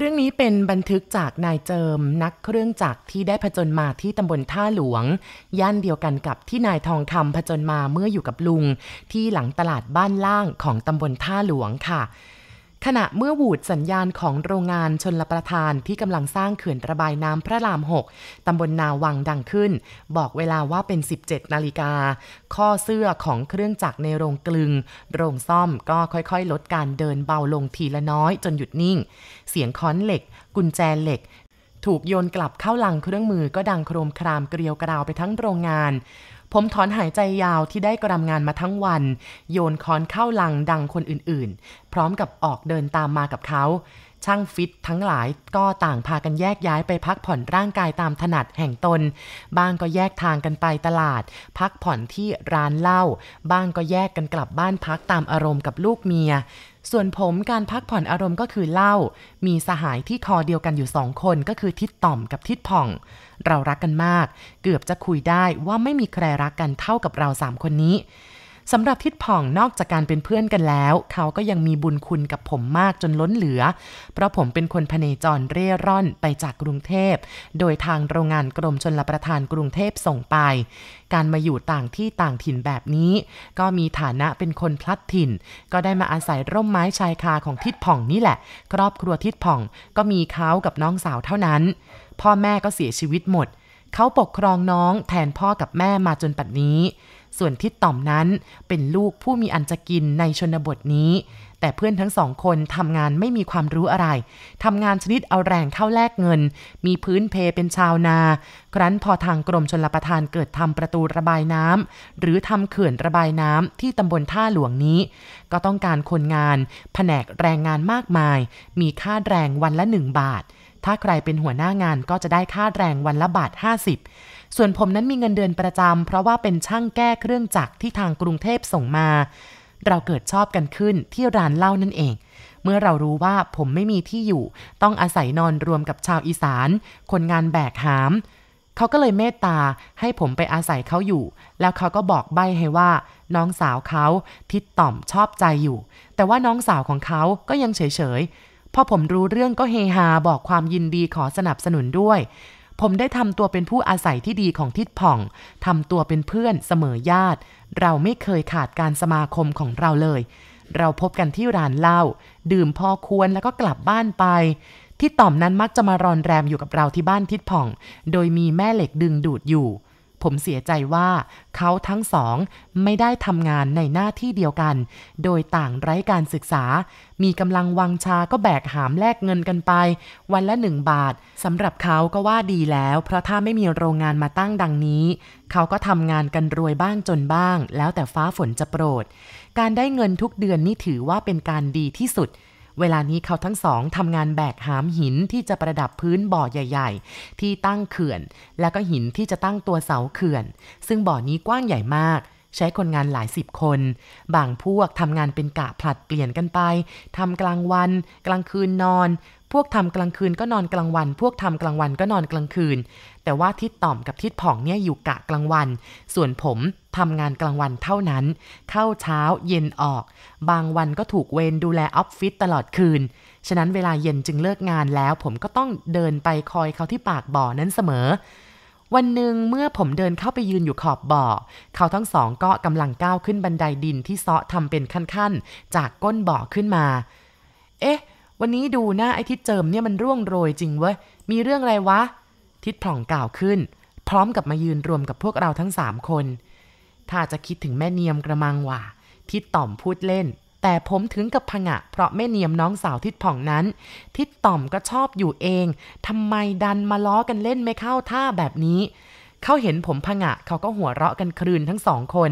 เรื่องนี้เป็นบันทึกจากนายเจิมนักเครื่องจักรที่ได้ผจญมาที่ตำบลท่าหลวง ย่านเดียวกันกับที่นายทองคำผจญมาเมื่ออยู่กับลุง ที่หลังตลาดบ้านล่างของตำบลท่าหลวงค่ะ ขณะเมื่อวูดสัญญาณของโรงงานชนลประทานที่กำลังสร้างเขื่อนระบายน้ำพระราม 6 ตำบลนาวังดังขึ้น บอกเวลาว่าเป็น 17 นาฬิกา ข้อเสื้อของเครื่องจักรในโรงกลึง โรงซ่อมก็ค่อยๆ ลดการเดินเบาลงทีละน้อยจนหยุดนิ่ง เสียงค้อนเหล็ก กุญแจเหล็ก ถูกโยนกลับเข้าลังเครื่องมือก็ดังโครมครามเกลียวกราวไปทั้งโรงงาน ผมถอนหายใจยาวที่ได้กรำงานมาทั้งวัน โยนค้อนเข้าลังดังคนอื่นๆ พร้อมกับออกเดินตามมากับเขา ช่างฟิตทั้งหลายก็ต่างพากันแยกย้ายไปพักผ่อนร่างกายตามถนัดแห่งตน บ้างก็แยกทางกันไปตลาด พักผ่อนที่ร้านเหล้า บ้างก็แยกกันกลับบ้านพักตามอารมณ์กับลูกเมีย ส่วนผมการพักผ่อนอารมณ์ก็คือเหล่ามีสหายที่คอเดียวกันอยู่สองคนก็คือทิดต่อมกับทิดผ่อง เรารักกันมาก เกือบจะคุยได้ว่าไม่มีใครรักกันเท่ากับเราสามคนนี้ สำหรับทิดผ่องนอกจากการเป็นเพื่อนกันแล้ว เขาก็ยังมีบุญคุณกับผมมากจนล้นเหลือ เพราะผมเป็นคนพเนจรเร่ร่อนไปจากกรุงเทพ โดยทางโรงงานกรมชนลประทานกรุงเทพส่งไป การมาอยู่ต่างที่ต่างถิ่นแบบนี้ ก็มีฐานะเป็นคนพลัดถิ่น ก็ได้มาอาศัยร่มไม้ชายคาของทิดผ่องนี่แหละ ครอบครัวทิดผ่องก็มีเขากับน้องสาวเท่านั้น พ่อแม่ก็เสียชีวิตหมด เขาปกครองน้องแทนพ่อกับแม่มาจนปัจนี้ ส่วนทิดต่อมนั้นเป็นลูกผู้มีอันจะกินในชนบทนี้ แต่เพื่อนทั้งสองคนทำงานไม่มีความรู้อะไรทำงานชนิดเอาแรงเข้าแลกเงิน มีพื้นเพเป็นชาวนา ครั้นพอทางกรมชนรประทานเกิดทำประตูระบายน้ำหรือทำเขื่อนระบายน้ำที่ตำบลท่าหลวงนี้ ก็ต้องการคนงาน แผนกแรงงานมากมาย มีค่าแรงวันละหนึ่งบาท ถ้าใครเป็นหัวหน้างานก็จะได้ค่าแรงวันละบาท50 ส่วนผมนั้นมีเงินเดือนประจำเพราะว่าเป็นช่างแก้เครื่องจักรที่ทางกรุงเทพส่งมา เราเกิดชอบกันขึ้นที่ร้านเหล้านั่นเอง เมื่อเรารู้ว่าผมไม่มีที่อยู่ ต้องอาศัยนอนรวมกับชาวอีสาน คนงานแบกหาม เขาก็เลยเมตตาให้ผมไปอาศัยเขาอยู่ แล้วเขาก็บอกใบให้ว่า น้องสาวเขาทิดต่อมชอบใจอยู่ แต่ว่าน้องสาวของเขาก็ยังเฉยๆพอผมรู้เรื่องก็เฮฮาบอกความยินดีขอสนับสนุนด้วย ผมได้ทำตัวเป็นผู้อาศัยที่ดีของทิดผ่องทำตัวเป็นเพื่อนเสมอญาติ เราไม่เคยขาดการสมาคมของเราเลย เราพบกันที่ร้านเหล้าดื่มพอควรแล้วก็กลับบ้านไปที่ต่อมนั้นมักจะมารอนแรมอยู่กับเราที่บ้านทิดผ่อง โดยมีแม่เหล็กดึงดูดอยู่ ผมเสียใจว่าเขาทั้งสองไม่ได้ทำงานในหน้าที่เดียวกัน โดยต่างไร้การศึกษา มีกำลังวังชาก็แบกหามแลกเงินกันไป วันละหนึ่งบาทสำหรับเขาก็ว่าดีแล้ว เพราะถ้าไม่มีโรงงานมาตั้งดังนี้ เขาก็ทำงานกันรวยบ้างจนบ้าง แล้วแต่ฟ้าฝนจะโปรด การได้เงินทุกเดือนนี่ถือว่าเป็นการดีที่สุด เวลานี้เขาทั้งสองทำงานแบกหามหินที่จะประดับพื้นบ่อใหญ่ ๆ ที่ตั้งเขื่อน แล้วก็หินที่จะตั้งตัวเสาเขื่อน ซึ่งบ่อนี้กว้างใหญ่มากใช้คนงานหลายสิบคน บางพวกทำงานเป็นกะผลัดเปลี่ยนกันไป ทำกลางวัน กลางคืนนอน พวกทำกลางคืนก็นอนกลางวัน พวกทำกลางวันก็นอนกลางคืน แต่ว่าทิดต่อมกับทิดผ่องเนี่ยอยู่กะกลางวัน ส่วนผมทำงานกลางวันเท่านั้น เข้าเช้าเย็นออก บางวันก็ถูกเวรดูแลออฟฟิศตลอดคืน ฉะนั้นเวลาเย็นจึงเลิกงานแล้ว ผมก็ต้องเดินไปคอยเขาที่ปากบ่อนั้นเสมอ วันหนึ่งเมื่อผมเดินเข้าไปยืนอยู่ขอบบ่อ เขาทั้งสองก็กำลังก้าวขึ้นบันไดดินที่เซาะทำเป็นขั้นๆ จากก้นบ่อขึ้นมา เอ๊ะ วันนี้ดูหน้าไอ้ทิศเจิมเนี่ยมันร่วงโรยจริงเว้ย มีเรื่องอะไรวะ ทิศผ่องกล่าวขึ้น พร้อมกับมายืนรวมกับพวกเราทั้งสามคน ถ้าจะคิดถึงแม่เนียมกระมังว่าทิศต่อมพูดเล่น แต่ผมถึงกับพงะ เพราะแม่เนียมน้องสาวทิศผ่องนั้น ทิศต่อมก็ชอบอยู่เองทำไมดันมาล้อกันเล่นไม่เข้าท่าแบบนี้เขาเห็นผมพงะเขาก็หัวเราะกันครืนทั้งสองคน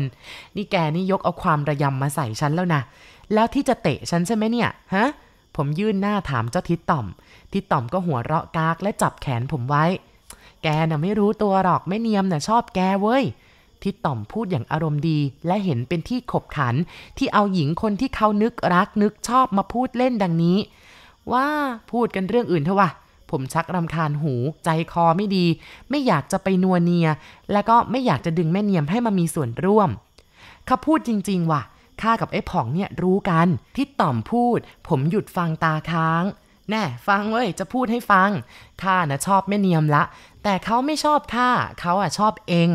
นี่แกนี่ยกเอาความระยำมาใส่ฉันแล้วนะ แล้วที่จะเตะฉันใช่ไหมเนี่ย ฮะ ผมยื่นหน้าถามเจ้าทิดต่อม ทิดต่อมก็หัวเราะกากและจับแขนผมไว้ แกน่ะไม่รู้ตัวหรอกไม่เนียมน่ะชอบแกเว้ย ทิดต่อมพูดอย่างอารมณ์ดีและเห็นเป็นที่ขบขัน ที่เอาหญิงคนที่เขานึกรักนึกชอบมาพูดเล่นดังนี้ ว่าพูดกันเรื่องอื่นเถอะวะผมชักรำคาญหูใจคอไม่ดี ไม่อยากจะไปนัวเนีย แล้วก็ไม่อยากจะดึงแม่เนียมให้มามีส่วนร่วมเขาพูดจริง ๆ ว่ะ ข้ากับไอ้ผ่องเนี่ยรู้กันที่ต่อมพูด ผมหยุดฟังตาค้าง แน่ฟังเว้ยจะพูดให้ฟังข้านะชอบแม่เนียมละ แต่เขาไม่ชอบข้าเขาอะชอบเอง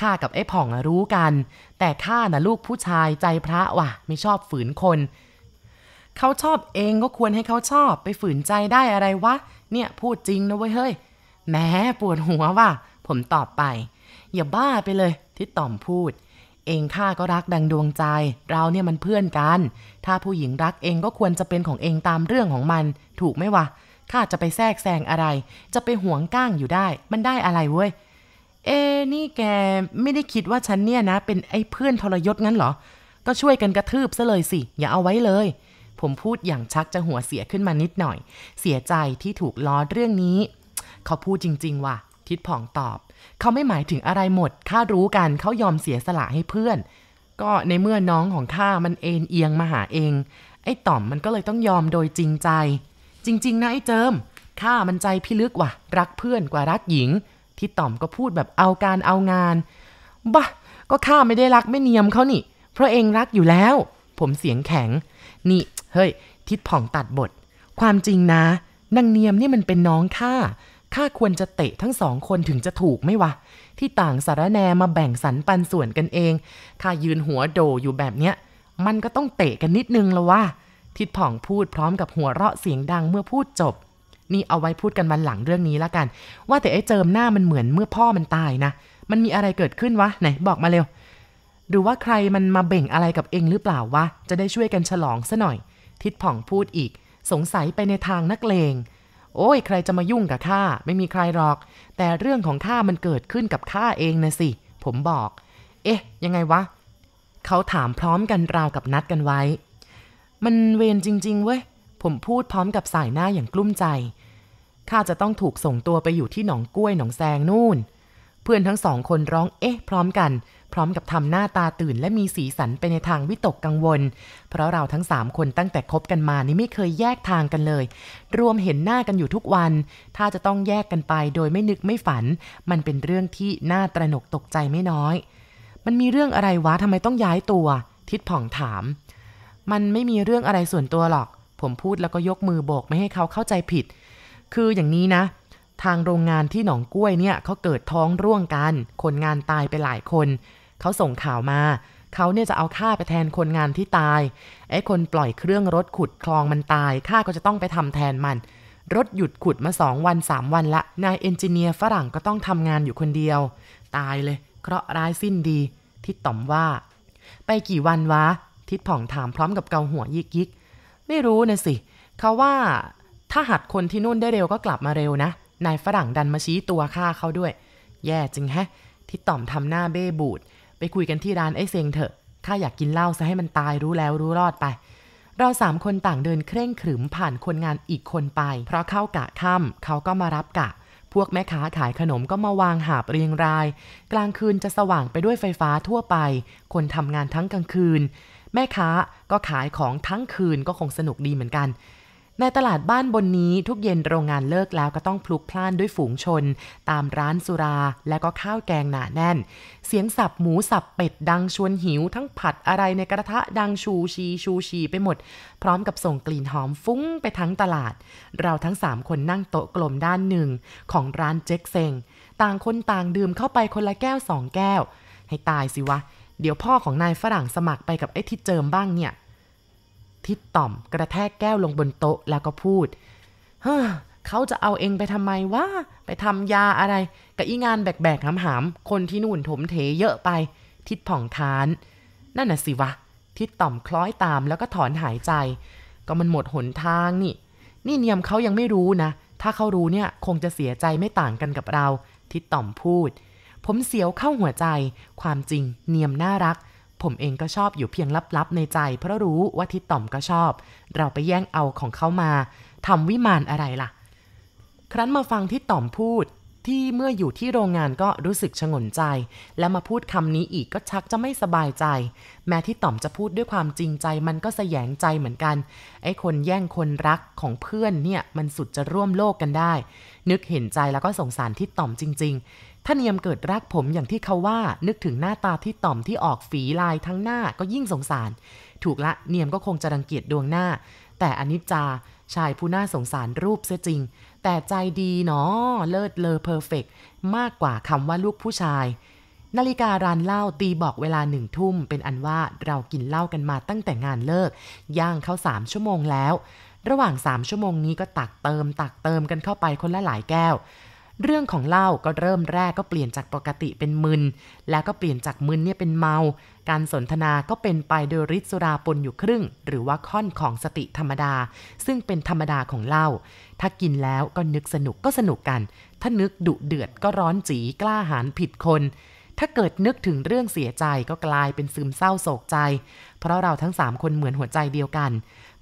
ข้ากับไอ้ผ่องรู้กัน แต่ข้านะลูกผู้ชายใจพระว่ะ ไม่ชอบฝืนคนเขาชอบเองก็ควรให้เขาชอบไปฝืนใจได้อะไรวะ เนี่ยพูดจริงนะเว้ยเฮ้ยแม้ปวดหัวว่ะผมตอบไป อย่าบ้าไปเลยที่ต่อมพูด เองข้าก็รักดังดวงใจ เราเนี่ยมันเพื่อนกัน ถ้าผู้หญิงรักเองก็ควรจะเป็นของเองตามเรื่องของมัน ถูกไหมวะข้าจะไปแทรกแซงอะไร จะไปหวงก้างอยู่ได้ มันได้อะไรเว้ย เอ นี่แกไม่ได้คิดว่าฉันเนี่ยนะ เป็นไอ้เพื่อนทรยศงั้นเหรอ ก็ช่วยกันกระทืบซะเลยสิ อย่าเอาไว้เลย ผมพูดอย่างชักจะหัวเสียขึ้นมานิดหน่อย เสียใจที่ถูกล้อเรื่องนี้ เขาพูดจริง ๆ ว่ะ ทิดผ่องตอบ เขาไม่หมายถึงอะไรหมด ข้ารู้กัน เขายอมเสียสละให้เพื่อน ก็ในเมื่อน้องของข้ามันเอ็นเอียงมาหาเอง ไอ้ต่อมมันก็เลยต้องยอมโดยจริงใจ จริง ๆ นะไอ้เจิม ข้ามันใจพิลึกว่ะ รักเพื่อนกว่ารักหญิง ที่ต่อมก็พูดแบบเอาการเอางาน บ้าก็ข้าไม่ได้รักไม่เนียมเขานี่ เพราะเองรักอยู่แล้ว ผมเสียงแข็ง นี่ เฮ้ย ทิดผ่องตัดบท ความจริงนะนางเนียมนี่มันเป็นน้องข้า ข้าควรจะเตะทั้งสองคนถึงจะถูกไหมวะ ที่ต่างสารแนมาแบ่งสรรปันส่วนกันเองข้ายืนหัวโดอยู่แบบเนี้ย มันก็ต้องเตะกันนิดนึงละวะทิดผ่องพูดพร้อมกับหัวเราะเสียงดังเมื่อพูดจบ นี่เอาไว้พูดกันวันหลังเรื่องนี้แล้วกัน ว่าแต่ไอ้เจิมหน้ามันเหมือนเมื่อพ่อมันตายนะ มันมีอะไรเกิดขึ้นวะไหนบอกมาเร็ว หรือว่าใครมันมาเบ่งอะไรกับเองหรือเปล่าวะจะได้ช่วยกันฉลองซะหน่อย ทิดผ่องพูดอีก สงสัยไปในทางนักเลง โอ้ยใครจะมายุ่งกับข้าไม่มีใครหรอก แต่เรื่องของข้ามันเกิดขึ้นกับข้าเองนะสิ ผมบอก เอ๊ะ ยังไงวะ เขาถามพร้อมกันราวกับนัดกันไว้ มันเวรจริง ๆ เว้ย ผมพูดพร้อมกับสายหน้าอย่างกลุ้มใจ ข้าจะต้องถูกส่งตัวไปอยู่ที่หนองกล้วยหนองแซงนู่น เพื่อนทั้งสองคนร้องเอ๊ะ พร้อมกัน พร้อมกับทำหน้าตาตื่นและมีสีสันไปในทางวิตกกังวล เพราะเราทั้งสามคนตั้งแต่คบกันมานี่ไม่เคยแยกทางกันเลย รวมเห็นหน้ากันอยู่ทุกวัน ถ้าจะต้องแยกกันไปโดยไม่นึกไม่ฝัน มันเป็นเรื่องที่น่าตระหนกตกใจไม่น้อย มันมีเรื่องอะไรวะทำไมต้องย้ายตัว ทิดผ่องถาม มันไม่มีเรื่องอะไรส่วนตัวหรอก ผมพูดแล้วก็ยกมือโบกไม่ให้เขาเข้าใจผิด คืออย่างนี้นะทางโรงงานที่หนองกล้วยเนี่ยเขาเกิดท้องร่วงกัน คนงานตายไปหลายคน เขาส่งข่าวมาเขาเนี่ยจะเอาค่าไปแทนคนงานที่ตาย ไอ้คนปล่อยเครื่องรถขุดคลองมันตายข้าก็จะต้องไปทำแทนมัน รถหยุดขุดมาสองวันสามวันละ นายเอนจิเนียร์ฝรั่งก็ต้องทำงานอยู่คนเดียว ตายเลย เคราะห์ร้ายสิ้นดี ทิดต่อมว่า ไปกี่วันวะ ทิดผ่องถามพร้อมกับเกาหัวยิกยิก ไม่รู้นะสิ เขาว่าถ้าหัดคนที่นู่นได้เร็วก็กลับมาเร็วนะ นายฝรั่งดันมาชี้ตัวฆ่าเขาด้วย แย่จริงแฮะที่ต่อมทำหน้าเบ้บูด ไปคุยกันที่ร้านไอ้เซงเถอะข้าอยากกินเหล้าซะให้มันตายรู้แล้วรู้รอดไป เราสามคนต่างเดินเคร่งขรึมผ่านคนงานอีกคนไป เพราะเข้ากะค่ำเขาก็มารับกะ พวกแม่ค้าขายขนมก็มาวางหาบเรียงราย กลางคืนจะสว่างไปด้วยไฟฟ้าทั่วไป คนทำงานทั้งกลางคืน แม่ค้าก็ขายของทั้งคืนก็คงสนุกดีเหมือนกัน ในตลาดบ้านบนนี้ทุกเย็นโรงงานเลิกแล้วก็ต้องพลุกพล่านด้วยฝูงชน ตามร้านสุราและก็ข้าวแกงหนาแน่น เสียงสับหมูสับเป็ดดังชวนหิว ทั้งผัดอะไรในกระทะดังชูชีชูชีไปหมด พร้อมกับส่งกลิ่นหอมฟุ้งไปทั้งตลาด เราทั้งสามคนนั่งโต๊ะกลมด้านหนึ่งของร้านเจ๊กเซงต่างคนต่างดื่มเข้าไปคนละแก้วสองแก้ว ให้ตายสิวะ เดี๋ยวพ่อของนายฝรั่งสมัครไปกับไอ้ที่เจิมบ้างเนี่ย ทิดต่อมกระแทกแก้วลงบนโต๊ะแล้วก็พูดเฮ้อเขาจะเอาเองไปทำไมวะไปทำยาอะไร กับอีงานแบกๆหามๆคนที่นู่นถมเถเยอะไป ทิดผ่องคาน นั่นน่ะสิวะ ทิดต่อมคล้อยตามแล้วก็ถอนหายใจ ก็มันหมดหนทางนี่ นี่เนียมเขายังไม่รู้นะ ถ้าเขารู้เนี่ยคงจะเสียใจไม่ต่างกันกับเรา ทิดต่อมพูด ผมเสียวเข้าหัวใจ ความจริงเนียมน่ารัก ผมเองก็ชอบอยู่เพียงลับๆในใจ เพราะรู้ว่าทิดต่อมก็ชอบ เราไปแย่งเอาของเขามาทำวิมานอะไรล่ะ ครั้นมาฟังทิดต่อมพูดที่เมื่ออยู่ที่โรงงานก็รู้สึกชงนใจ และมาพูดคำนี้อีกก็ชักจะไม่สบายใจ แม้ที่ต่อมจะพูดด้วยความจริงใจมันก็แสยงใจเหมือนกัน ไอ้คนแย่งคนรักของเพื่อนเนี่ยมันสุดจะร่วมโลกกันได้ นึกเห็นใจแล้วก็สงสารทิดต่อมจริง ๆ ถ้าเนียมเกิดรักผมอย่างที่เขาว่า นึกถึงหน้าตาที่ต่อมที่ออกฝีลายทั้งหน้าก็ยิ่งสงสาร ถูกละเนียมก็คงจะรังเกียจดวงหน้า แต่อนิจจาชายผู้น่าสงสารรูปเสียจริง แต่ใจดีเนาะเลิศเลอเพอร์เฟกมากกว่าคำว่าลูกผู้ชาย นาฬิการานเหล้าตีบอกเวลาหนึ่งทุ่ม เป็นอันว่าเรากินเหล้ากันมาตั้งแต่งานเลิก ย่างเข้าสามชั่วโมงแล้ว ระหว่างสามชั่วโมงนี้ก็ตักเติม ตักเติมกันเข้าไปคนละหลายแก้ว เรื่องของเหล้าก็เริ่มแรกก็เปลี่ยนจากปกติเป็นมึน แล้วก็เปลี่ยนจากมึนเนี่ยเป็นเมา การสนทนาก็เป็นไปโดยฤทธิ์สุราปนอยู่ครึ่ง หรือว่าค่อนของสติธรรมดา ซึ่งเป็นธรรมดาของเหล้าถ้ากินแล้วก็นึกสนุกก็สนุกกัน ถ้านึกดุเดือดก็ร้อนจีกล้าหาญผิดคนถ้าเกิดนึกถึงเรื่องเสียใจก็กลายเป็นซึมเศร้าโศกใจ เพราะเราทั้งสามคนเหมือนหัวใจเดียวกัน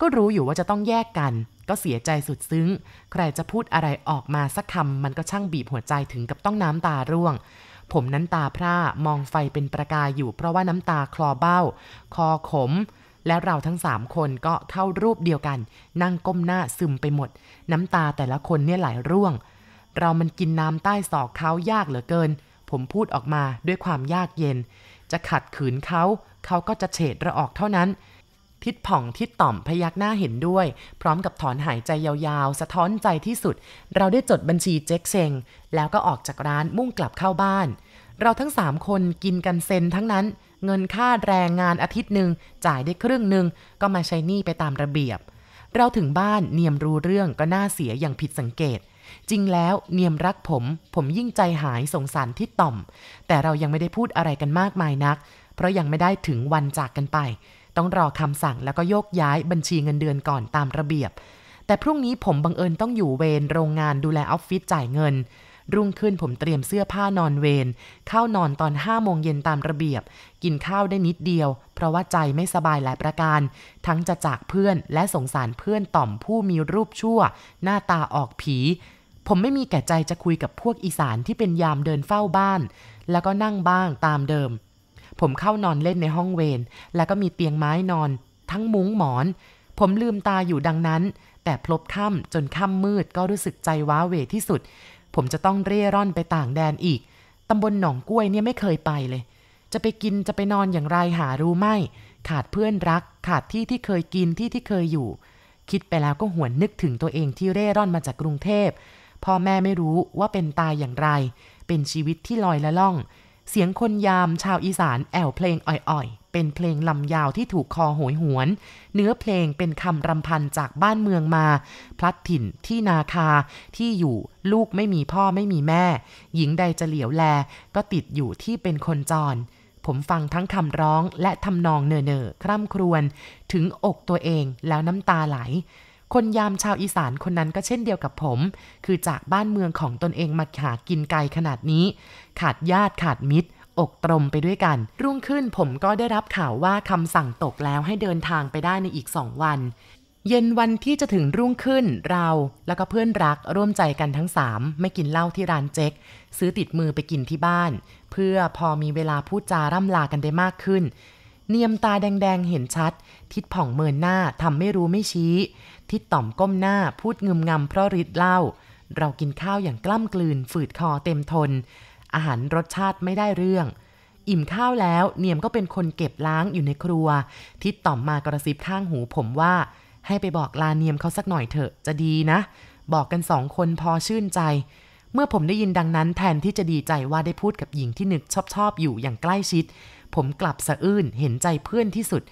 ก็รู้อยู่ว่าจะต้องแยกกัน ก็เสียใจสุดซึ้ง ใครจะพูดอะไรออกมาสักคำมันก็ช่างบีบหัวใจถึงกับต้องน้ำตาร่วง ผมนั้นตาพร่ามองไฟเป็นประกายอยู่เพราะว่าน้ำตาคลอเบ้า คอขม และเราทั้งสามคนก็เข้ารูปเดียวกัน นั่งก้มหน้าซึมไปหมด น้ำตาแต่ละคนเนี่ยไหลร่วง เรามันกินน้ำใต้ศอกเขายากเหลือเกิน ผมพูดออกมาด้วยความยากเย็น จะขัดขืนเขาเขาก็จะเฉดระออกเท่านั้น ทิดผ่องทิดต่อมพยักหน้าเห็นด้วย พร้อมกับถอนหายใจยาวๆ สะท้อนใจที่สุด เราได้จดบัญชีเจ๊กเซงแล้วก็ออกจากร้านมุ่งกลับเข้าบ้าน เราทั้งสามคนกินกันเซนทั้งนั้น เงินค่าแรงงานอาทิตย์หนึ่งจ่ายได้ครึ่งหนึ่งก็มาใช้หนี้ไปตามระเบียบ เราถึงบ้านเนียมรู้เรื่องก็น่าเสียอย่างผิดสังเกต จริงแล้วเนียมรักผม ผมยิ่งใจหายสงสารทิดต่อม แต่เรายังไม่ได้พูดอะไรกันมากมายนัก เพราะยังไม่ได้ถึงวันจากกันไป ต้องรอคำสั่งแล้วก็โยกย้ายบัญชีเงินเดือนก่อนตามระเบียบ แต่พรุ่งนี้ผมบังเอิญต้องอยู่เวรโรงงานดูแลออฟฟิศจ่ายเงิน รุ่งขึ้นผมเตรียมเสื้อผ้านอนเวรเข้านอนตอนห้าโมงเย็นตามระเบียบ กินข้าวได้นิดเดียว เพราะว่าใจไม่สบายหลายประการ ทั้งจะจากเพื่อนและสงสารเพื่อนต่อมผู้มีรูปชั่ว หน้าตาออกผีผมไม่มีแก่ใจจะคุยกับพวกอีสานที่เป็นยามเดินเฝ้าบ้าน แล้วก็นั่งบ้างตามเดิม ผมเข้านอนเล่นในห้องเวรแล้วก็มีเตียงไม้นอน ทั้งมุ้งหมอน ผมลืมตาอยู่ดังนั้น แต่พลบค่ำจนค่ำมืดก็รู้สึกใจว้าเหวที่สุด ผมจะต้องเร่ร่อนไปต่างแดนอีกตำบลหนองกล้วยเนี่ยไม่เคยไปเลย จะไปกินจะไปนอนอย่างไรหารู้ไม่ ขาดเพื่อนรัก ขาดที่ที่เคยกินที่ที่เคยอยู่ คิดไปแล้วก็หวนนึกถึงตัวเองที่เร่ร่อนมาจากกรุงเทพพ่อแม่ไม่รู้ว่าเป็นตายอย่างไร เป็นชีวิตที่ลอยละล่อง เสียงคนยามชาวอีสานแอวเพลงอ่อยๆ เป็นเพลงลำยาวที่ถูกคอโหยหวน เนื้อเพลงเป็นคำรำพันจากบ้านเมืองมา พลัดถิ่นที่นาคาที่อยู่ลูกไม่มีพ่อไม่มีแม่ หญิงใดจะเหลียวแล ก็ติดอยู่ที่เป็นคนจร ผมฟังทั้งคำร้องและทำนองเน่อๆคร่ำครวญถึงอกตัวเองแล้วน้ำตาไหลคนยามชาวอีสานคนนั้นก็เช่นเดียวกับผม คือจากบ้านเมืองของตนเองมาหากินไกลขนาดนี้ ขาดญาติขาดมิตร อกตรมไปด้วยกัน รุ่งขึ้นผมก็ได้รับข่าวว่าคำสั่งตกแล้วให้เดินทางไปได้ในอีกสองวัน เย็นวันที่จะถึงรุ่งขึ้นเราแล้วก็เพื่อนรักร่วมใจกันทั้งสามไม่กินเหล้าที่ร้านเจ๊กซื้อติดมือไปกินที่บ้าน เพื่อพอมีเวลาพูดจาร่ำลากันได้มากขึ้น เนียมตาแดงๆเห็นชัด ทิดผ่องเมินหน้าทำไม่รู้ไม่ชี้ ทิดต่อมก้มหน้าพูดงึมงำเพราะริดเหล้าเรากินข้าวอย่างกล้ำกลืนฝืดคอเต็มทน อาหารรสชาติไม่ได้เรื่อง อิ่มข้าวแล้วเนียมก็เป็นคนเก็บล้างอยู่ในครัว ทิดต่อมมากระซิบข้างหูผมว่า ให้ไปบอกลาเนียมเขาสักหน่อยเถอะจะดีนะ บอกกันสองคนพอชื่นใจ เมื่อผมได้ยินดังนั้นแทนที่จะดีใจว่าได้พูดกับหญิงที่นึกชอบชอบอยู่อย่างใกล้ชิด ผมกลับสะอื้นเห็นใจเพื่อนที่สุด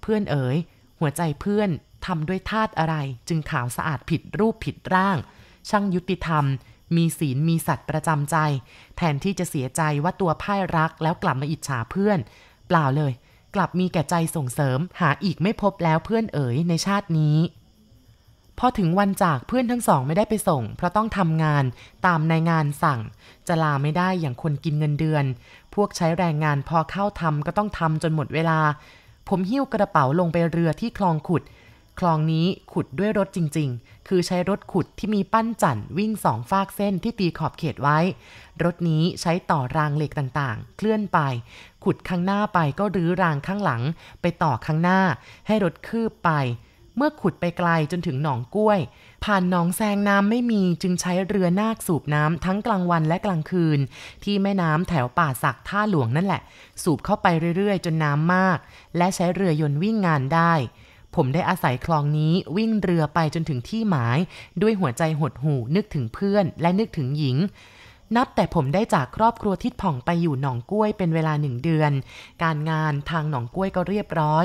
เพื่อนเอ๋ยหัวใจเพื่อนทำด้วยธาตุอะไร จึงขาวสะอาดผิดรูปผิดร่าง ช่างยุติธรรม มีศีลมีสัตว์ประจำใจ แทนที่จะเสียใจว่าตัวพ่ายรักแล้วกลับมาอิจฉาเพื่อน เปล่าเลย กลับมีแก่ใจส่งเสริม หาอีกไม่พบแล้วเพื่อนเอ๋ยในชาตินี้พอถึงวันจากเพื่อนทั้งสองไม่ได้ไปส่ง เพราะต้องทำงานตามในงานสั่ง จะลาไม่ได้อย่างคนกินเงินเดือน พวกใช้แรงงานพอเข้าทำก็ต้องทำจนหมดเวลา ผมหิ้วกระเป๋าลงไปเรือที่คลองขุด คลองนี้ขุดด้วยรถจริง ๆ คือใช้รถขุดที่มีปั้นจั่นวิ่งสองฟากเส้นที่ตีขอบเขตไว้ รถนี้ใช้ต่อรางเหล็กต่างๆ เคลื่อนไป ขุดข้างหน้าไปก็รื้อรางข้างหลัง ไปต่อข้างหน้า ให้รถคืบไป เมื่อขุดไปไกลจนถึงหนองกล้วย ผ่านหนองแซงน้ำไม่มีจึงใช้เรือนาคสูบน้ำทั้งกลางวันและกลางคืน ที่แม่น้ำแถวป่าสักท่าหลวงนั่นแหละ สูบเข้าไปเรื่อยๆ จนน้ำมาก และใช้เรือยนต์วิ่งงานได้ ผมได้อาศัยคลองนี้วิ่งเรือไปจนถึงที่หมาย ด้วยหัวใจหดหู่นึกถึงเพื่อนและนึกถึงหญิง นับแต่ผมได้จากครอบครัวทิดผ่องไปอยู่หนองกล้วยเป็นเวลาหนึ่งเดือน การงานทางหนองกล้วยก็เรียบร้อย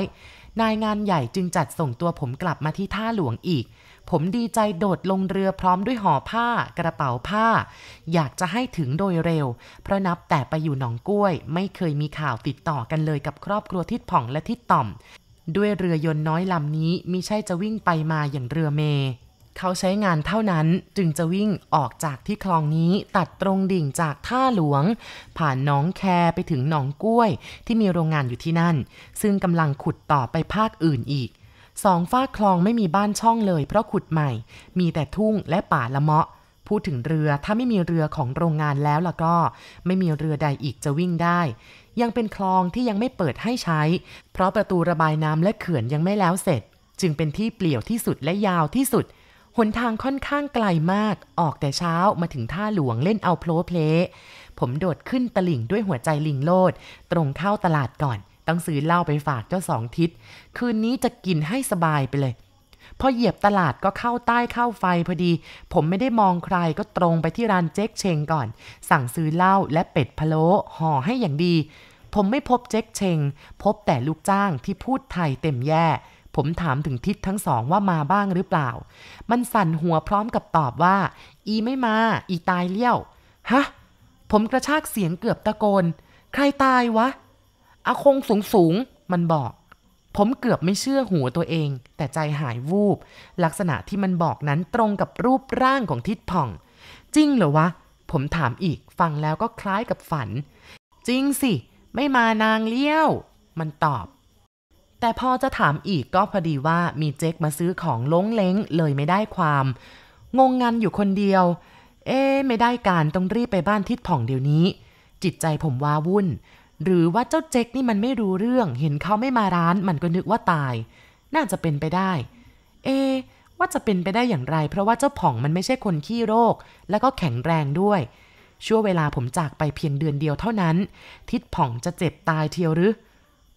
นายงานใหญ่จึงจัดส่งตัวผมกลับมาที่ท่าหลวงอีกผมดีใจโดดลงเรือพร้อมด้วยห่อผ้ากระเป๋าผ้า อยากจะให้ถึงโดยเร็ว เพราะนับแต่ไปอยู่หนองกล้วย ไม่เคยมีข่าวติดต่อกันเลยกับครอบครัวทิดผ่องและทิดต่อม ด้วยเรือยนต์น้อยลำนี้มิใช่จะวิ่งไปมาอย่างเรือเม เขาใช้งานเท่านั้นจึงจะวิ่งออกจากที่คลองนี้ตัดตรงดิ่งจากท่าหลวง ผ่านหนองแคไปถึงหนองกล้วย ที่มีโรงงานอยู่ที่นั่น ซึ่งกำลังขุดต่อไปภาคอื่นอีกสองฝากคลองไม่มีบ้านช่องเลยเพราะขุดใหม่ มีแต่ทุ่งและป่าละเมาะ พูดถึงเรือถ้าไม่มีเรือของโรงงานแล้วล่ะก็ ไม่มีเรือใดอีกจะวิ่งได้ ยังเป็นคลองที่ยังไม่เปิดให้ใช้ เพราะประตูระบายน้ำและเขื่อนยังไม่แล้วเสร็จ จึงเป็นที่เปลี่ยวที่สุดและยาวที่สุดหนทางค่อนข้างไกลมาก ออกแต่เช้ามาถึงท่าหลวงเล่นเอาโพลเพลผมโดดขึ้นตลิ่งด้วยหัวใจลิงโลด ตรงเข้าตลาดก่อน ต้องซื้อเหล้าไปฝากเจ้าสองทิศ คืนนี้จะกินให้สบายไปเลย พอเหยียบตลาดก็เข้าใต้เข้าไฟพอดี ผมไม่ได้มองใครก็ตรงไปที่ร้านเจ๊กเชงก่อน สั่งซื้อเหล้าและเป็ดพะโล้ห่อให้อย่างดี ผมไม่พบเจ๊กเชง พบแต่ลูกจ้างที่พูดไทยเต็มแย่ ผมถามถึงทิศทั้งสองว่ามาบ้างหรือเปล่า มันสั่นหัวพร้อมกับตอบว่า อีไม่มา อีตายเลี้ยว ฮะ ผมกระชากเสียงเกือบตะโกน ใครตายวะ อาคงสูงสูง มันบอก ผมเกือบไม่เชื่อหัวตัวเอง แต่ใจหายวูบ ลักษณะที่มันบอกนั้นตรงกับรูปร่างของทิดผ่อง จริงเหรอวะ ผมถามอีก ฟังแล้วก็คล้ายกับฝัน จริงสิ ไม่มานางเลี้ยว มันตอบ แต่พอจะถามอีกก็พอดีว่ามีเจ๊กมาซื้อของล้งเล้งเลยไม่ได้ความ งงงันอยู่คนเดียว เอ๊ไม่ได้การต้องรีบไปบ้านทิดผ่องเดี๋ยวนี้ จิตใจผมว้าวุ่น หรือว่าเจ้าเจ๊กนี่มันไม่รู้เรื่อง เห็นเขาไม่มาร้านมันก็นึกว่าตาย น่าจะเป็นไปได้ เอว่าจะเป็นไปได้อย่างไร เพราะว่าเจ้าผ่องมันไม่ใช่คนขี้โรค แล้วก็แข็งแรงด้วย ชั่วเวลาผมจากไปเพียงเดือนเดียวเท่านั้น ทิดผ่องจะเจ็บตายเทียวหรือ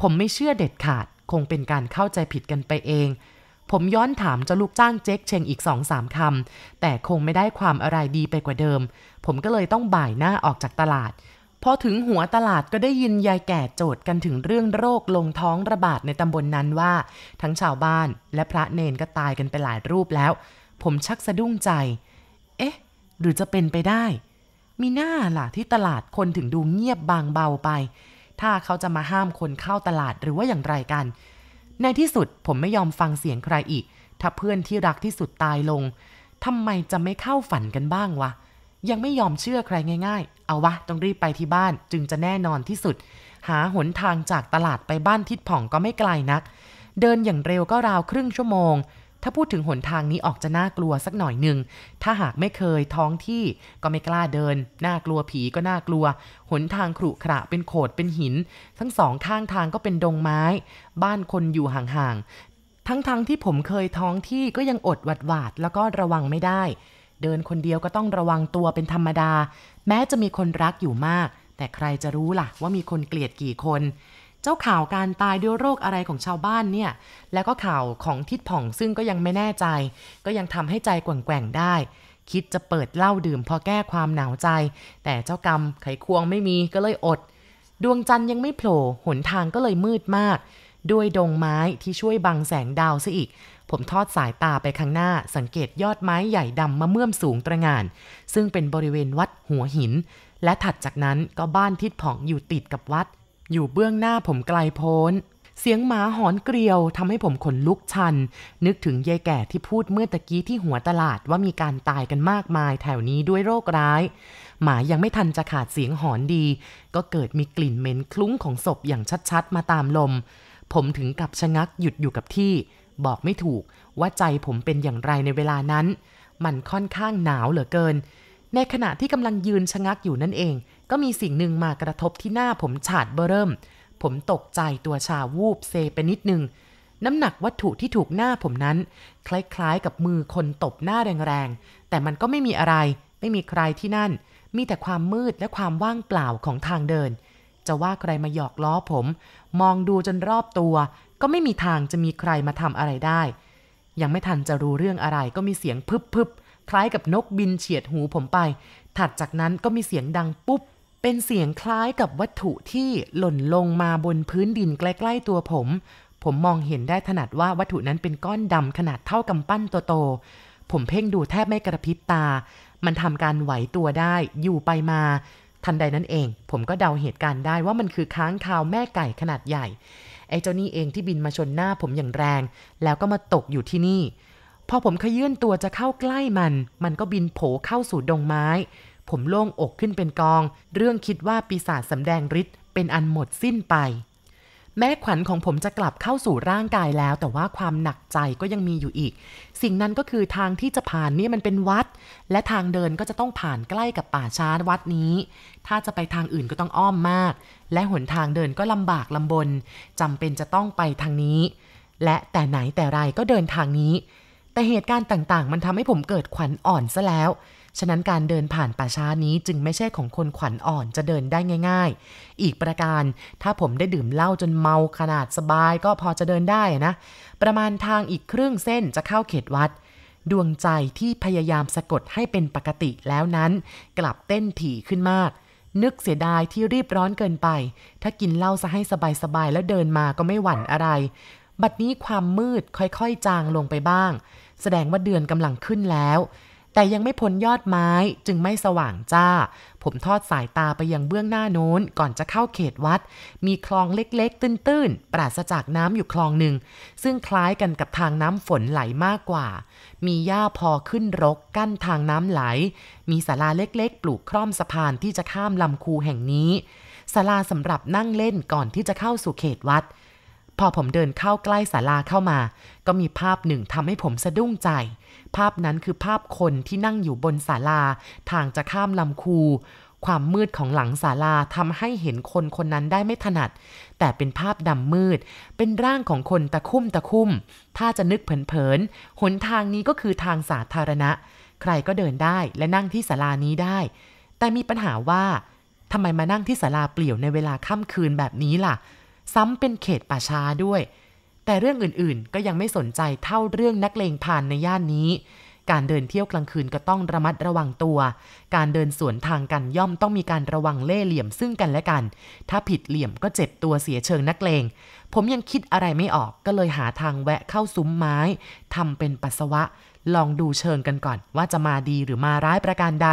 ผมไม่เชื่อเด็ดขาด คงเป็นการเข้าใจผิดกันไปเอง ผมย้อนถามเจ้าลูกจ้างเจ๊กเชงอีกสองสามคำแต่คงไม่ได้ความอะไรดีไปกว่าเดิม ผมก็เลยต้องบ่ายหน้าออกจากตลาดพอถึงหัวตลาดก็ได้ยินยายแก่โจทย์กันถึงเรื่องโรคลงท้องระบาดในตำบลนนั้นว่า ทั้งชาวบ้านและพระเนนก็ตายกันไปหลายรูปแล้ว ผมชักสะดุ้งใจ เอ๊ะ หรือจะเป็นไปได้ มีหน้าล่ะที่ตลาดคนถึงดูเงียบบางเบาไป ถ้าเขาจะมาห้ามคนเข้าตลาดหรือว่าอย่างไรกัน ในที่สุดผมไม่ยอมฟังเสียงใครอีก ถ้าเพื่อนที่รักที่สุดตายลงทำไมจะไม่เข้าฝันกันบ้างวะ ยังไม่ยอมเชื่อใครง่าย ๆ เอาวะ ต้องรีบไปที่บ้านจึงจะแน่นอนที่สุด หาหนทางจากตลาดไปบ้านทิดผ่องก็ไม่ไกลนัก เดินอย่างเร็วก็ราวครึ่งชั่วโมง ถ้าพูดถึงหนทางนี้ออกจะน่ากลัวสักหน่อยหนึ่ง ถ้าหากไม่เคยท้องที่ก็ไม่กล้าเดิน น่ากลัวผีก็น่ากลัว หนทางขรุขระเป็นโขดเป็นหิน ทั้งสองข้างทางก็เป็นดงไม้ บ้านคนอยู่ห่างๆ ทั้งๆทที่ผมเคยท้องที่ก็ยังอดหวัดหวาดแล้วก็ระวังไม่ได้ เดินคนเดียวก็ต้องระวังตัวเป็นธรรมดา แม้จะมีคนรักอยู่มาก แต่ใครจะรู้ล่ะว่ามีคนเกลียดกี่คน เจ้าข่าวการตายด้วยโรคอะไรของชาวบ้านเนี่ย แล้วก็ข่าวของทิดผ่องซึ่งก็ยังไม่แน่ใจ ก็ยังทำให้ใจแกว่งๆได้ คิดจะเปิดเหล้าดื่มพอแก้ความหนาวใจ แต่เจ้ากรรมไขควงไม่มีก็เลยอด ดวงจันทร์ยังไม่โผล่หนทางก็เลยมืดมาก ด้วยดงไม้ที่ช่วยบังแสงดาวซะอีก ผมทอดสายตาไปข้างหน้า สังเกตยอดไม้ใหญ่ดำมะเมื่อมสูงตระงาน ซึ่งเป็นบริเวณวัดหัวหิน และถัดจากนั้นก็บ้านทิดผ่องอยู่ติดกับวัด อยู่เบื้องหน้าผมไกลโพ้น เสียงหมาหอนเกลียวทำให้ผมขนลุกชัน นึกถึงยายแก่ที่พูดเมื่อตะกี้ที่หัวตลาดว่ามีการตายกันมากมายแถวนี้ด้วยโรคร้าย หมายังไม่ทันจะขาดเสียงหอนดี ก็เกิดมีกลิ่นเหม็นคลุ้งของศพอย่างชัดๆ มาตามลม ผมถึงกับชะงักหยุดอยู่กับที่ บอกไม่ถูกว่าใจผมเป็นอย่างไรในเวลานั้น มันค่อนข้างหนาวเหลือเกิน ในขณะที่กำลังยืนชะงักอยู่นั่นเอง ก็มีสิ่งหนึ่งมากระทบที่หน้าผมฉาดเบอเริ่ม ผมตกใจตัวชาวูบเซไปนิดนึง น้ำหนักวัตถุที่ถูกหน้าผมนั้น คล้ายๆกับมือคนตบหน้าแรงๆ แต่มันก็ไม่มีอะไร ไม่มีใครที่นั่น มีแต่ความมืดและความว่างเปล่าของทางเดิน จะว่าใครมาหยอกล้อผม มองดูจนรอบตัว ก็ไม่มีทางจะมีใครมาทำอะไรได้ ยังไม่ทันจะรู้เรื่องอะไรก็มีเสียงพึบพึบคล้ายกับนกบินเฉียดหูผมไป ถัดจากนั้นก็มีเสียงดังปุ๊บ เป็นเสียงคล้ายกับวัตถุที่หล่นลงมาบนพื้นดินใกล้ ๆ ตัวผม ผมมองเห็นได้ถนัดว่าวัตถุนั้นเป็นก้อนดำขนาดเท่ากำปั้นโตๆผมเพ่งดูแทบไม่กระพริบตา มันทำการไหวตัวได้อยู่ไปมา ทันใดนั้นเอง ผมก็เดาเหตุการณ์ได้ว่ามันคือค้างคาวแม่ไก่ขนาดใหญ่ ไอ้เจ้านี่เองที่บินมาชนหน้าผมอย่างแรง แล้วก็มาตกอยู่ที่นี่ พอผมขยื่นตัวจะเข้าใกล้มัน มันก็บินโผเข้าสู่ดงไม้ ผมโล่งอกขึ้นเป็นกอง เรื่องคิดว่าปีศาจสำแดงฤทธิ์เป็นอันหมดสิ้นไป แม้ขวัญของผมจะกลับเข้าสู่ร่างกายแล้ว แต่ว่าความหนักใจก็ยังมีอยู่อีก สิ่งนั้นก็คือทางที่จะผ่านนี่มันเป็นวัด และทางเดินก็จะต้องผ่านใกล้กับป่าช้าวัดนี้ ถ้าจะไปทางอื่นก็ต้องอ้อมมาก และหนทางเดินก็ลำบากลำบนจำเป็นจะต้องไปทางนี้ และแต่ไหนแต่ไรก็เดินทางนี้ แต่เหตุการณ์ต่างๆ มันทำให้ผมเกิดขวัญอ่อนซะแล้ว ฉะนั้นการเดินผ่านป่าช้านี้จึงไม่ใช่ของคนขวัญอ่อนจะเดินได้ง่าย ๆ อีกประการถ้าผมได้ดื่มเหล้าจนเมาขนาดสบายก็พอจะเดินได้นะ ประมาณทางอีกครึ่งเส้นจะเข้าเขตวัด ดวงใจที่พยายามสะกดให้เป็นปกติแล้วนั้น กลับเต้นถี่ขึ้นมาก นึกเสียดายที่รีบร้อนเกินไป ถ้ากินเหล้าซะให้สบายๆแล้วเดินมาก็ไม่หวั่นอะไร บัดนี้ความมืดค่อยๆจางลงไปบ้าง แสดงว่าเดือนกำลังขึ้นแล้ว แต่ยังไม่พ้นยอดไม้จึงไม่สว่างจ้า ผมทอดสายตาไปยังเบื้องหน้าโน้นก่อนจะเข้าเขตวัด มีคลองเล็กๆ ตื้นๆ ปราศจากน้ำอยู่คลองหนึ่ง ซึ่งคล้ายกันกับทางน้ำฝนไหลมากกว่า มีหญ้าพอขึ้นรกกั้นทางน้ำไหล มีศาลาเล็กๆ ปลูกคร่อมสะพานที่จะข้ามลำคูแห่งนี้ศาลาสำหรับนั่งเล่นก่อนที่จะเข้าสู่เขตวัด พอผมเดินเข้าใกล้ศาลาเข้ามา ก็มีภาพหนึ่งทำให้ผมสะดุ้งใจ ภาพนั้นคือภาพคนที่นั่งอยู่บนศาลา ทางจะข้ามลำคู ความมืดของหลังศาลาทำให้เห็นคนคนนั้นได้ไม่ถนัด แต่เป็นภาพดำมืด เป็นร่างของคนตะคุ่มตะคุ่ม ถ้าจะนึกเผินๆหนทางนี้ก็คือทางสาธารณะ ใครก็เดินได้และนั่งที่ศาลานี้ได้ แต่มีปัญหาว่าทำไมมานั่งที่ศาลาเปลี่ยวในเวลาค่ำคืนแบบนี้ล่ะ ซ้ำเป็นเขตป่าช้าด้วย แต่เรื่องอื่นๆ ก็ยังไม่สนใจเท่าเรื่องนักเลงพานในย่านนี้ การเดินเที่ยวกลางคืนก็ต้องระมัดระวังตัว การเดินสวนทางกันย่อมต้องมีการระวังเล่ห์เหลี่ยมซึ่งกันและกัน ถ้าผิดเหลี่ยมก็เจ็บตัวเสียเชิงนักเลง ผมยังคิดอะไรไม่ออกก็เลยหาทางแวะเข้าซุ้มไม้ทำเป็นปัสสาวะ ลองดูเชิงกันก่อน ว่าจะมาดีหรือมาร้ายประการใด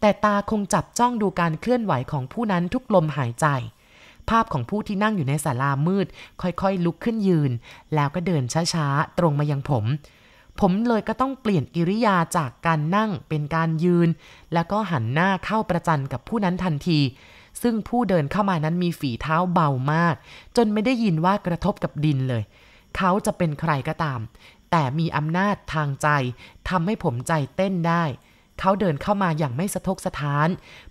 แต่ตาคงจับจ้องดูการเคลื่อนไหวของผู้นั้นทุกลมหายใจ ภาพของผู้ที่นั่งอยู่ในศาลามืด ค่อยๆ ลุกขึ้นยืน แล้วก็เดินช้าๆ ตรงมายังผม ผมเลยก็ต้องเปลี่ยนกิริยาจากการนั่งเป็นการยืน แล้วก็หันหน้าเข้าประจันกับผู้นั้นทันที ซึ่งผู้เดินเข้ามานั้นมีฝีเท้าเบามาก จนไม่ได้ยินว่ากระทบกับดินเลย เขาจะเป็นใครก็ตาม แต่มีอำนาจทางใจทำให้ผมใจเต้นได้ เขาเดินเข้ามาอย่างไม่สะทกสะท้าน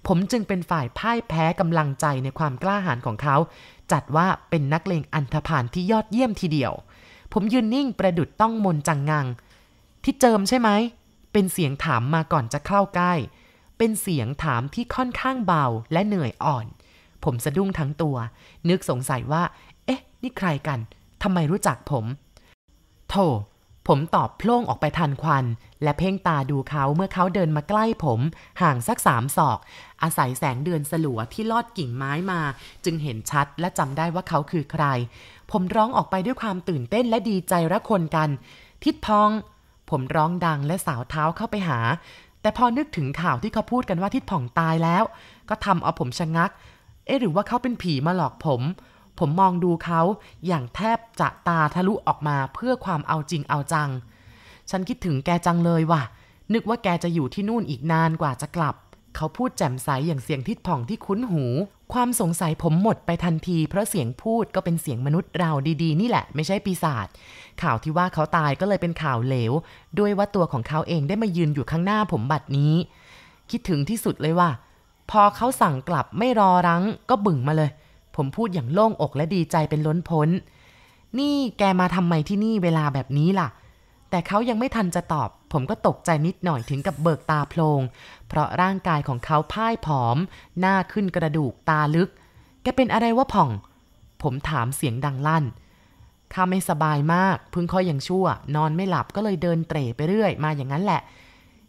ผมจึงเป็นฝ่ายพ่ายแพ้กำลังใจในความกล้าหาญของเขา จัดว่าเป็นนักเลงอันธพาลที่ยอดเยี่ยมทีเดียว ผมยืนนิ่งประดุดต้องมนจังงัง ที่เจิมใช่ไหม เป็นเสียงถามมาก่อนจะเข้าใกล้ เป็นเสียงถามที่ค่อนข้างเบาและเหนื่อยอ่อน ผมสะดุ้งทั้งตัว นึกสงสัยว่า เอ๊ะ นี่ใครกันทำไมรู้จักผม โธ่ ผมตอบโพล่งออกไปทันควัน และเพ่งตาดูเขาเมื่อเขาเดินมาใกล้ผม ห่างสักสามศอก อาศัยแสงเดือนสลัวที่ลอดกิ่งไม้มา จึงเห็นชัดและจำได้ว่าเขาคือใคร ผมร้องออกไปด้วยความตื่นเต้นและดีใจระคนกัน ทิดพอง ผมร้องดังและสาวเท้าเข้าไปหา แต่พอนึกถึงข่าวที่เขาพูดกันว่าทิดผ่องตายแล้ว ก็ทำเอาผมชะงัก เอ๊หรือว่าเขาเป็นผีมาหลอกผม ผมมองดูเขาอย่างแทบจะตาทะลุออกมาเพื่อความเอาจริงเอาจัง ฉันคิดถึงแกจังเลยว่ะ นึกว่าแกจะอยู่ที่นู่นอีกนานกว่าจะกลับ เขาพูดแจ่มใสอย่างเสียงทิดผ่องที่คุ้นหู ความสงสัยผมหมดไปทันที เพราะเสียงพูดก็เป็นเสียงมนุษย์เราดีๆ นี่แหละ ไม่ใช่ปีศาจ ข่าวที่ว่าเขาตายก็เลยเป็นข่าวเหลว ด้วยว่าตัวของเขาเองได้มายืนอยู่ข้างหน้าผมบัดนี้ คิดถึงที่สุดเลยว่า พอเขาสั่งกลับไม่รอรั้งก็บึ่งมาเลย ผมพูดอย่างโล่งอกและดีใจเป็นล้นพ้น นี่แกมาทำไมที่นี่เวลาแบบนี้ล่ะ แต่เขายังไม่ทันจะตอบ ผมก็ตกใจนิดหน่อยถึงกับเบิกตาโพลง เพราะร่างกายของเขาพ่ายผอม หน้าขึ้นกระดูกตาลึก แกเป็นอะไรวะผ่อง ผมถามเสียงดังลั่นข้าไม่สบายมากพึ่งค่อยยังชั่ว นอนไม่หลับก็เลยเดินเตร่ไปเรื่อย มาอย่างนั้นแหละ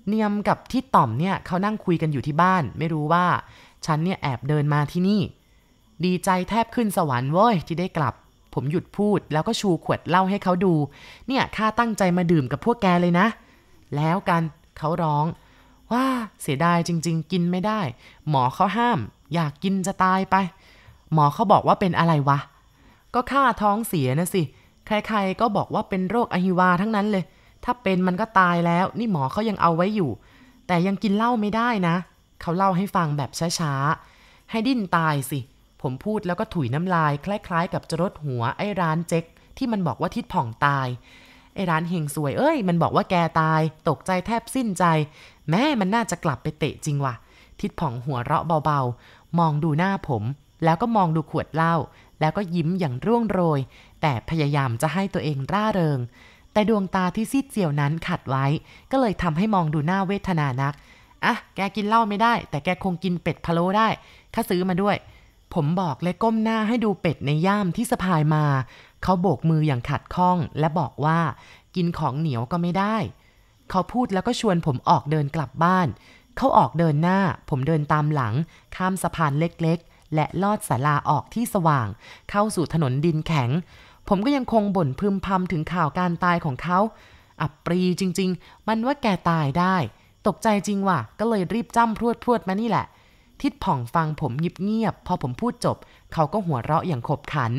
เนียมกับที่ต่อมเนี่ยเขานั่งคุยกันอยู่ที่บ้าน ไม่รู้ว่า ฉันเนี่ยแอบเดินมาที่นี่ ดีใจแทบขึ้นสวรรค์เว้ยที่ได้กลับ ผมหยุดพูดแล้วก็ชูขวดเหล้าให้เขาดู เนี่ยข้าตั้งใจมาดื่มกับพวกแกเลยนะ แล้วกันเขาร้อง ว่าเสียดายจริง ๆ กินไม่ได้ หมอเขาห้าม อยากกินจะตายไป หมอเขาบอกว่าเป็นอะไรวะ ก็ข้าท้องเสียนะสิ ใครๆก็บอกว่าเป็นโรคอหิวาทั้งนั้นเลย ถ้าเป็นมันก็ตายแล้ว นี่หมอเขายังเอาไว้อยู่ แต่ยังกินเหล้าไม่ได้นะ เขาเล่าให้ฟังแบบช้าๆ ให้ดิ้นตายสิ ผมพูดแล้วก็ถุยน้ำลาย คล้าย ๆ กับจะรดหัวไอ้ร้านเจ๊กที่มันบอกว่าทิดผ่องตายไอ้ร้านเฮงซวยเอ้ย มันบอกว่าแกตาย ตกใจแทบสิ้นใจ แม่มันน่าจะกลับไปเตะจริงว่ะ ทิดผ่องหัวเราะเบาๆ มองดูหน้าผม แล้วก็มองดูขวดเหล้าแล้วก็ยิ้มอย่างร่วงโรย แต่พยายามจะให้ตัวเองร่าเริง แต่ดวงตาที่ซีดเซียวนั้นขัดไว้ ก็เลยทำให้มองดูหน้าเวทนานักอะแกกินเหล้าไม่ได้ แต่แกคงกินเป็ดพะโล้ได้ข้าซื้อมาด้วย ผมบอกเลยก้มหน้าให้ดูเป็ดในย่ามที่สะพายมา เขาโบกมืออย่างขัดข้อง และบอกว่ากินของเหนียวก็ไม่ได้ เขาพูดแล้วก็ชวนผมออกเดินกลับบ้าน เขาออกเดินหน้า ผมเดินตามหลัง ข้ามสะพานเล็กๆ และลอดศาลาออกที่สว่าง เข้าสู่ถนนดินแข็ง ผมก็ยังคงบ่นพึมพำถึงข่าวการตายของเขา อับปรีจริง ๆ มันว่าแกตายได้ ตกใจจริงว่ะ ก็เลยรีบจ้ำพรวดพรวดมานี่แหละ ทิดผ่องฟังผมเงียบๆพอผมพูดจบ เขาก็หัวเราะอย่างขบขัน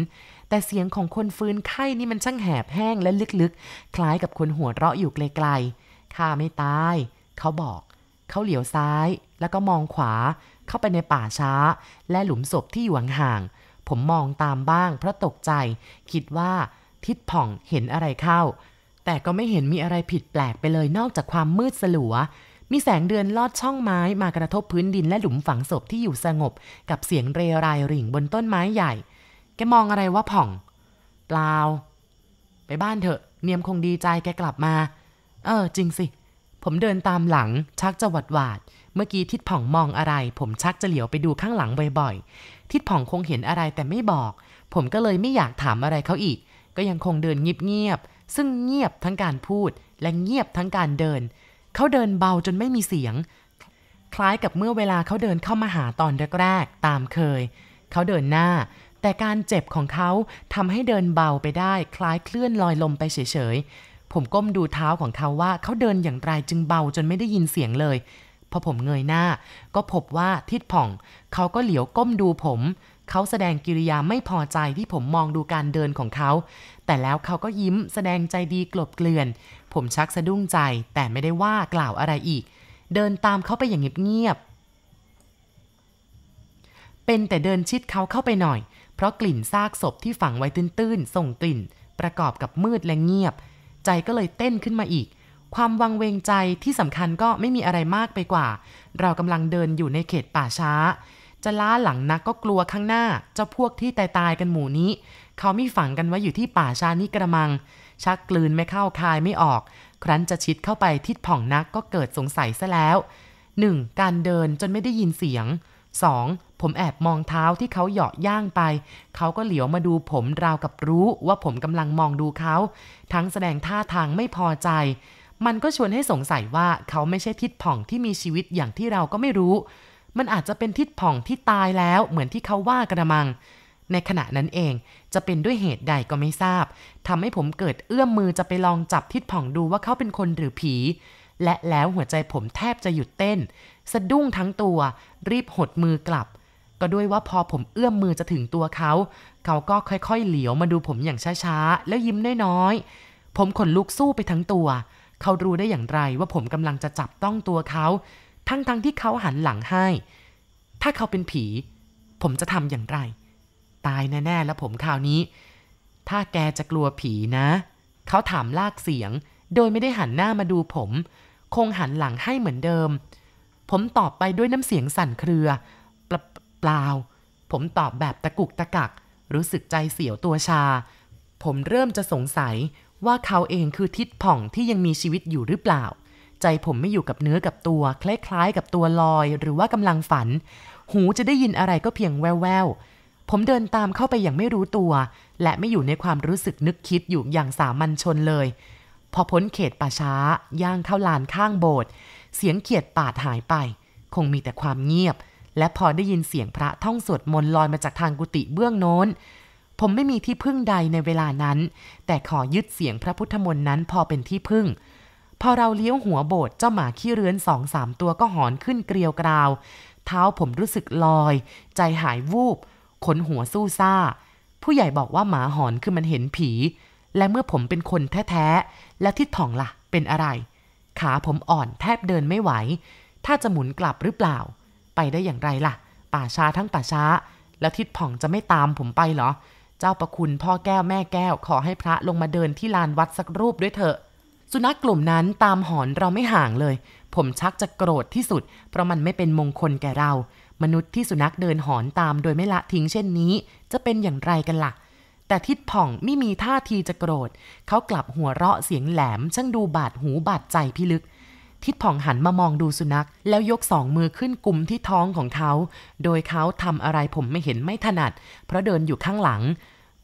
แต่เสียงของคนฟื้นไข้นี่มันช่างแหบแห้งและลึกๆ คล้ายกับคนหัวเราะอยู่ไกลๆข้าไม่ตาย เขาบอก เขาเหลียวซ้าย แล้วก็มองขวา เข้าไปในป่าช้า และหลุมศพที่อยู่ห่างๆผมมองตามบ้าง เพราะตกใจ คิดว่าทิดผ่องเห็นอะไรเข้า แต่ก็ไม่เห็นมีอะไรผิดแปลกไปเลยนอกจากความมืดสลัว มีแสงเดือนลอดช่องไม้มากระทบพื้นดินและหลุมฝังศพที่อยู่สงบ กับเสียงเรไรริ่งบนต้นไม้ใหญ่ แกมองอะไรวะผ่อง เปล่า ไปบ้านเถอะ เนียมคงดีใจแกกลับมา เออ จริงสิ ผมเดินตามหลัง ชักจะหวัดหวาด เมื่อกี้ทิดผ่องมองอะไร ผมชักจะเหลียวไปดูข้างหลังบ่อยๆ ทิดผ่องคงเห็นอะไรแต่ไม่บอก ผมก็เลยไม่อยากถามอะไรเขาอีก ก็ยังคงเดินเงียบๆซึ่งเงียบทั้งการพูดและเงียบทั้งการเดิน เขาเดินเบาจนไม่มีเสียง คล้ายกับเมื่อเวลาเขาเดินเข้ามาหาตอนแรกๆ ตามเคย เขาเดินหน้า แต่การเจ็บของเขาทำให้เดินเบาไปได้ คล้ายเคลื่อนลอยลมไปเฉยๆ ผมก้มดูเท้าของเขาว่าเขาเดินอย่างไรจึงเบาจนไม่ได้ยินเสียงเลย พอผมเงยหน้า ก็พบว่าทิดผ่อง เขาก็เหลียวก้มดูผมเขาแสดงกิริยาไม่พอใจที่ผมมองดูการเดินของเขา แต่แล้วเขาก็ยิ้มแสดงใจดีกลบเกลื่อน ผมชักสะดุ้งใจแต่ไม่ได้ว่ากล่าวอะไรอีก เดินตามเขาไปอย่างเงียบๆเป็นแต่เดินชิดเขาเข้าไปหน่อย เพราะกลิ่นซากศพที่ฝังไว้ตื้นๆ ส่งกลิ่น ประกอบกับมืดและเงียบ ใจก็เลยเต้นขึ้นมาอีก ความวังเวงใจที่สำคัญก็ไม่มีอะไรมากไปกว่า เรากำลังเดินอยู่ในเขตป่าช้า จะล้าหลังนักก็กลัวข้างหน้า เจ้าพวกที่ตายตายๆกันหมู่นี้ เขามีฝังกันไว้อยู่ที่ป่าช้านี้กระมัง ชักกลืนไม่เข้าคายไม่ออก ครั้นจะชิดเข้าไปทิดผ่องนักก็เกิดสงสัยซะแล้ว 1. การเดินจนไม่ได้ยินเสียง 2. ผมแอบมองเท้าที่เขาเหยาะย่างไป เขาก็เหลียวมาดูผมราวกับรู้ว่าผมกำลังมองดูเขา ทั้งแสดงท่าทางไม่พอใจ มันก็ชวนให้สงสัยว่าเขาไม่ใช่ทิดผ่องที่มีชีวิตอย่างที่เราก็ไม่รู้ มันอาจจะเป็นทิดผ่องที่ตายแล้วเหมือนที่เขาว่ากระมัง ในขณะนั้นเองจะเป็นด้วยเหตุใดก็ไม่ทราบทำให้ผมเกิดเอื้อมมือจะไปลองจับทิดผ่องดูว่าเขาเป็นคนหรือผี และแล้วหัวใจผมแทบจะหยุดเต้น สะดุ้งทั้งตัว รีบหดมือกลับ ก็ด้วยว่าพอผมเอื้อมมือจะถึงตัวเขา เขาก็ค่อยๆเหลียวมาดูผมอย่างช้าๆ แล้วยิ้มน้อยๆ ผมขนลุกสู้ไปทั้งตัว เขารู้ได้อย่างไรว่าผมกำลังจะจับต้องตัวเขา ทั้งๆที่เขาหันหลังให้ ถ้าเขาเป็นผี ผมจะทำอย่างไร ตายแน่ๆแล้วผมคราวนี้ ถ้าแกจะกลัวผีนะ เขาถามลากเสียง โดยไม่ได้หันหน้ามาดูผม คงหันหลังให้เหมือนเดิม ผมตอบไปด้วยน้ำเสียงสั่นเครือเปลปล่า ผมตอบแบบตะกุกตะกัก รู้สึกใจเสียวตัวชา ผมเริ่มจะสงสัยว่าเขาเองคือทิดผ่องที่ยังมีชีวิตอยู่หรือเปล่า ใจผมไม่อยู่กับเนื้อกับตัว คล้ายๆกับตัวลอย หรือว่ากำลังฝัน หูจะได้ยินอะไรก็เพียงแววๆ ผมเดินตามเข้าไปอย่างไม่รู้ตัว และไม่อยู่ในความรู้สึกนึกคิดอยู่อย่างสามัญชนเลย พอพ้นเขตป่าช้า ย่างเข้าลานข้างโบสถ์เสียงเขียดปาดหายไป คงมีแต่ความเงียบ และพอได้ยินเสียงพระท่องสวดมนต์ลอยมาจากทางกุฏิเบื้องโน้น ผมไม่มีที่พึ่งใดในเวลานั้น แต่ขอยึดเสียงพระพุทธมนต์นั้นพอเป็นที่พึ่งพอเราเลี้ยวหัวโบสถ์เจ้าหมาขี้เรือนสองสามตัวก็หอนขึ้นเกลียวกราว เท้าผมรู้สึกลอย ใจหายวูบ ขนหัวสู้ซ่า ผู้ใหญ่บอกว่าหมาหอนคือมันเห็นผี และเมื่อผมเป็นคนแท้ๆ แล้วทิศถ่องละ่ะ เป็นอะไร ขาผมอ่อนแทบเดินไม่ไหว ถ้าจะหมุนกลับหรือเปล่า ไปได้อย่างไรล่ะ ป่าช้าทั้งป่าช้า แล้วทิศผ่องจะไม่ตามผมไปเหรอ เจ้าประคุณพ่อแก้วแม่แก้วขอให้พระลงมาเดินที่ลานวัดสักรูปด้วยเถอะสุนัขกลุ่มนั้นตามหอนเราไม่ห่างเลย ผมชักจะโกรธที่สุด เพราะมันไม่เป็นมงคลแก่เรา มนุษย์ที่สุนัขเดินหอนตามโดยไม่ละทิ้งเช่นนี้ จะเป็นอย่างไรกันละ่ะ แต่ทิดผ่องไม่มีท่าทีจะโกรธ เขากลับหัวเราะเสียงแหลมช่างดูบาดหูบาดใจพิลึก ทิดผ่องหันมามองดูสุนัข แล้วยกสองมือขึ้นกุมที่ท้องของเขา โดยเขาทำอะไรผมไม่เห็นไม่ถนัด เพราะเดินอยู่ข้างหลัง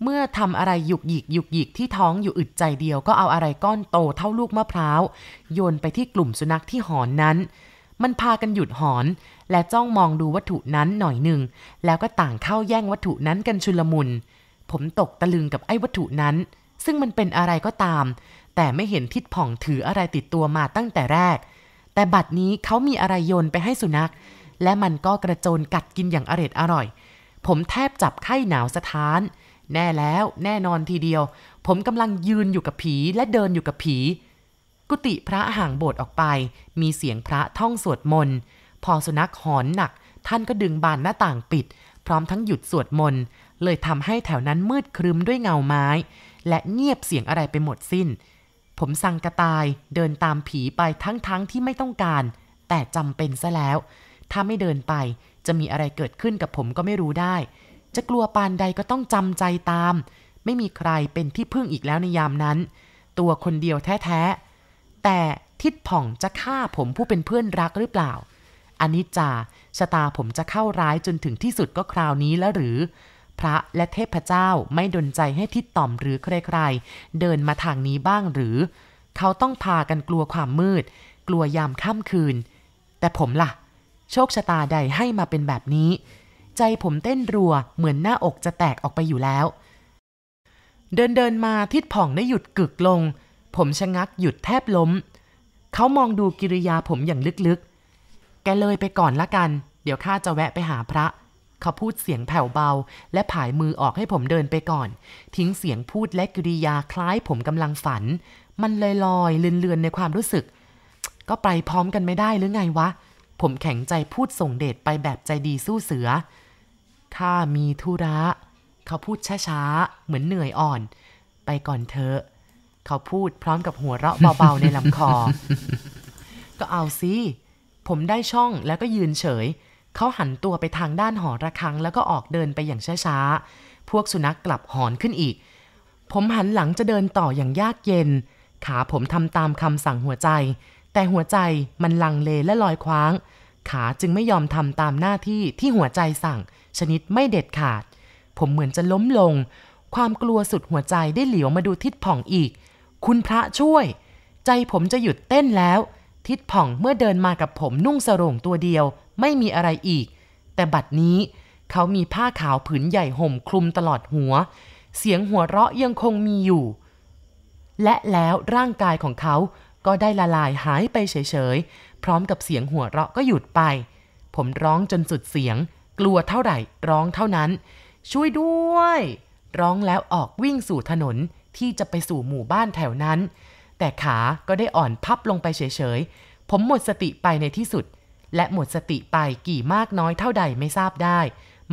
เมื่อทำอะไรหยุกหยิกหยุกหยิกที่ท้องอยู่อึดใจเดียวก็เอาอะไรก้อนโตเท่าลูกมะพร้าวโยนไปที่กลุ่มสุนัขที่หอนนั้น มันพากันหยุดหอน และจ้องมองดูวัตถุนั้นหน่อยหนึ่ง แล้วก็ต่างเข้าแย่งวัตถุนั้นกันชุลมุน ผมตกตะลึงกับไอ้วัตถุนั้น ซึ่งมันเป็นอะไรก็ตาม แต่ไม่เห็นทิดผ่องถืออะไรติดตัวมาตั้งแต่แรก แต่บัดนี้เขามีอะไรโยนไปให้สุนัข และมันก็กระโจนกัดกินอย่างอร็ดอร่อย ผมแทบจับไข้หนาวสะท้าน แน่แล้ว แน่นอนทีเดียว ผมกำลังยืนอยู่กับผีและเดินอยู่กับผี กุฏิพระห่างโบสถ์ออกไป มีเสียงพระท่องสวดมนต์พอสุนัขหอนหนัก ท่านก็ดึงบานหน้าต่างปิด พร้อมทั้งหยุดสวดมนต์เลยทำให้แถวนั้นมืดครึมด้วยเงาไม้ และเงียบเสียงอะไรไปหมดสิ้น ผมสั่งกระตายเดินตามผีไปทั้งๆทที่ไม่ต้องการ แต่จำเป็นซะแล้ว ถ้าไม่เดินไปจะมีอะไรเกิดขึ้นกับผมก็ไม่รู้ได้ จะกลัวปานใดก็ต้องจำใจตาม ไม่มีใครเป็นที่พึ่งอีกแล้วในยามนั้น ตัวคนเดียวแท้ๆ แต่ทิดผ่องจะฆ่าผมผู้เป็นเพื่อนรักหรือเปล่าอันนี้จาชะตาผมจะเข้าร้ายจนถึงที่สุดก็คราวนี้แล้วหรือ พระและเทพเจ้าไม่ดนใจให้ทิดต่อมหรือใครๆ เดินมาทางนี้บ้างหรือ เขาต้องพากันกลัวความมืด กลัวยามค่ำคืน แต่ผมล่ะ โชคชะตาใดให้มาเป็นแบบนี้ ใจผมเต้นรัวเหมือนหน้าอกจะแตกออกไปอยู่แล้ว เดินเดินมาทิดผ่องได้หยุดกึกลง ผมชะงักหยุดแทบล้ม เขามองดูกิริยาผมอย่างลึกๆ แกเลยไปก่อนละกัน เดี๋ยวข้าจะแวะไปหาพระ เขาพูดเสียงแผ่วเบา และผายมือออกให้ผมเดินไปก่อน ทิ้งเสียงพูดและกิริยาคล้ายผมกำลังฝัน มันลอยลอยเลือนๆในความรู้สึก ก็ไปพร้อมกันไม่ได้หรือไงวะ ผมแข็งใจพูดส่งเดชไปแบบใจดีสู้เสือ ข้ามีธุระ เขาพูดช้าๆ เหมือนเหนื่อยอ่อน ไปก่อนเถอะ เขาพูดพร้อมกับหัวเราะเบาๆในลำคอ ก็เอาสิ ผมได้ช่องแล้วก็ยืนเฉย เขาหันตัวไปทางด้านหอระฆังแล้วก็ออกเดินไปอย่างช้าๆ พวกสุนัขกลับหอนขึ้นอีก ผมหันหลังจะเดินต่ออย่างยากเย็น ขาผมทำตามคำสั่งหัวใจ แต่หัวใจมันลังเลและลอยคว้าง ขาจึงไม่ยอมทำตามหน้าที่ที่หัวใจสั่ง ชนิดไม่เด็ดขาด ผมเหมือนจะล้มลง ความกลัวสุดหัวใจได้เหลียวมาดูทิดผ่องอีก คุณพระช่วย ใจผมจะหยุดเต้นแล้ว ทิดผ่องเมื่อเดินมากับผมนุ่งสรงตัวเดียว ไม่มีอะไรอีก แต่บัดนี้เขามีผ้าขาวผืนใหญ่ห่มคลุมตลอดหัว เสียงหัวเราะยังคงมีอยู่ และแล้วร่างกายของเขาก็ได้ละลายหายไปเฉยๆ พร้อมกับเสียงหัวเราะก็หยุดไป ผมร้องจนสุดเสียง กลัวเท่าไหร่ร้องเท่านั้น ช่วยด้วย ร้องแล้วออกวิ่งสู่ถนน ที่จะไปสู่หมู่บ้านแถวนั้น แต่ขาก็ได้อ่อนพับลงไปเฉยๆ ผมหมดสติไปในที่สุด และหมดสติไปกี่มากน้อยเท่าใดไม่ทราบได้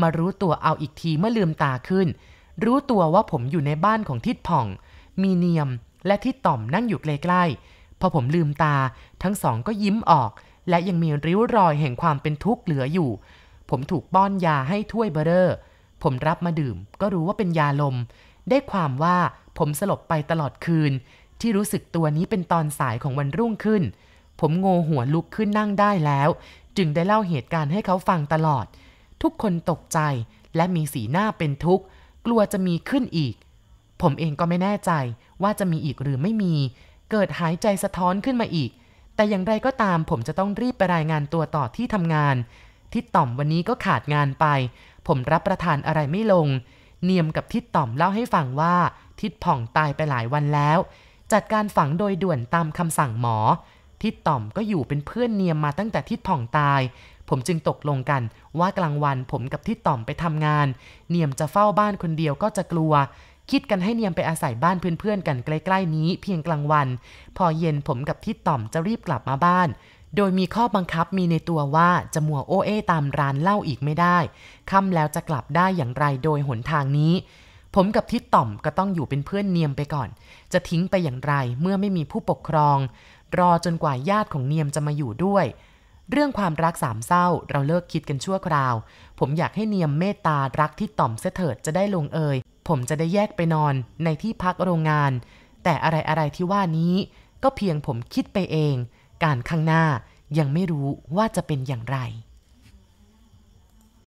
มารู้ตัวเอาอีกทีเมื่อลืมตาขึ้น รู้ตัวว่าผมอยู่ในบ้านของทิดผ่อง มีเนียมและทิดต่อมนั่งอยู่ใกล้ๆ พอผมลืมตาทั้งสองก็ยิ้มออก และยังมีริ้วรอยแห่งความเป็นทุกข์เหลืออยู่ ผมถูกป้อนยาให้ถ้วยเบอร์เรอร์ผมรับมาดื่มก็รู้ว่าเป็นยาลม ได้ความว่า ผมสลบไปตลอดคืน ที่รู้สึกตัวนี้เป็นตอนสายของวันรุ่งขึ้น ผมโงหัวลุกขึ้นนั่งได้แล้ว จึงได้เล่าเหตุการณ์ให้เขาฟังตลอด ทุกคนตกใจและมีสีหน้าเป็นทุกข์ กลัวจะมีขึ้นอีก ผมเองก็ไม่แน่ใจว่าจะมีอีกหรือไม่มี เกิดหายใจสะท้อนขึ้นมาอีก แต่อย่างไรก็ตามผมจะต้องรีบไปรายงานตัวต่อที่ทำงานทิดต่อมวันนี้ก็ขาดงานไป ผมรับประทานอะไรไม่ลง เนียมกับทิดต่อมเล่าให้ฟังว่า ทิดผ่องตายไปหลายวันแล้ว จัดการฝังโดยด่วนตามคำสั่งหมอ ทิดต่อมก็อยู่เป็นเพื่อนเนียมมาตั้งแต่ทิดผ่องตาย ผมจึงตกลงกันว่ากลางวันผมกับทิดต่อมไปทำงาน เนียมจะเฝ้าบ้านคนเดียวก็จะกลัว คิดกันให้เนียมไปอาศัยบ้านเพื่อนๆกันใกล้ๆนี้เพียงกลางวัน พอเย็นผมกับทิดต่อมจะรีบกลับมาบ้านโดยมีข้อบังคับมีในตัวว่าจะมัวโอเอตามร้านเหล้าอีกไม่ได้ ค่ำแล้วจะกลับได้อย่างไรโดยหนทางนี้ ผมกับทิดต่อมก็ต้องอยู่เป็นเพื่อนเนียมไปก่อน จะทิ้งไปอย่างไรเมื่อไม่มีผู้ปกครอง รอจนกว่าญาติของเนียมจะมาอยู่ด้วย เรื่องความรักสามเศร้าเราเลิกคิดกันชั่วคราว ผมอยากให้เนียมเมตตารักที่ต่อมเสถิดจะได้ลงเอย ผมจะได้แยกไปนอนในที่พักโรงงาน แต่อะไรอะไรที่ว่านี้ ก็เพียงผมคิดไปเอง การข้างหน้ายังไม่รู้ว่าจะเป็นอย่างไร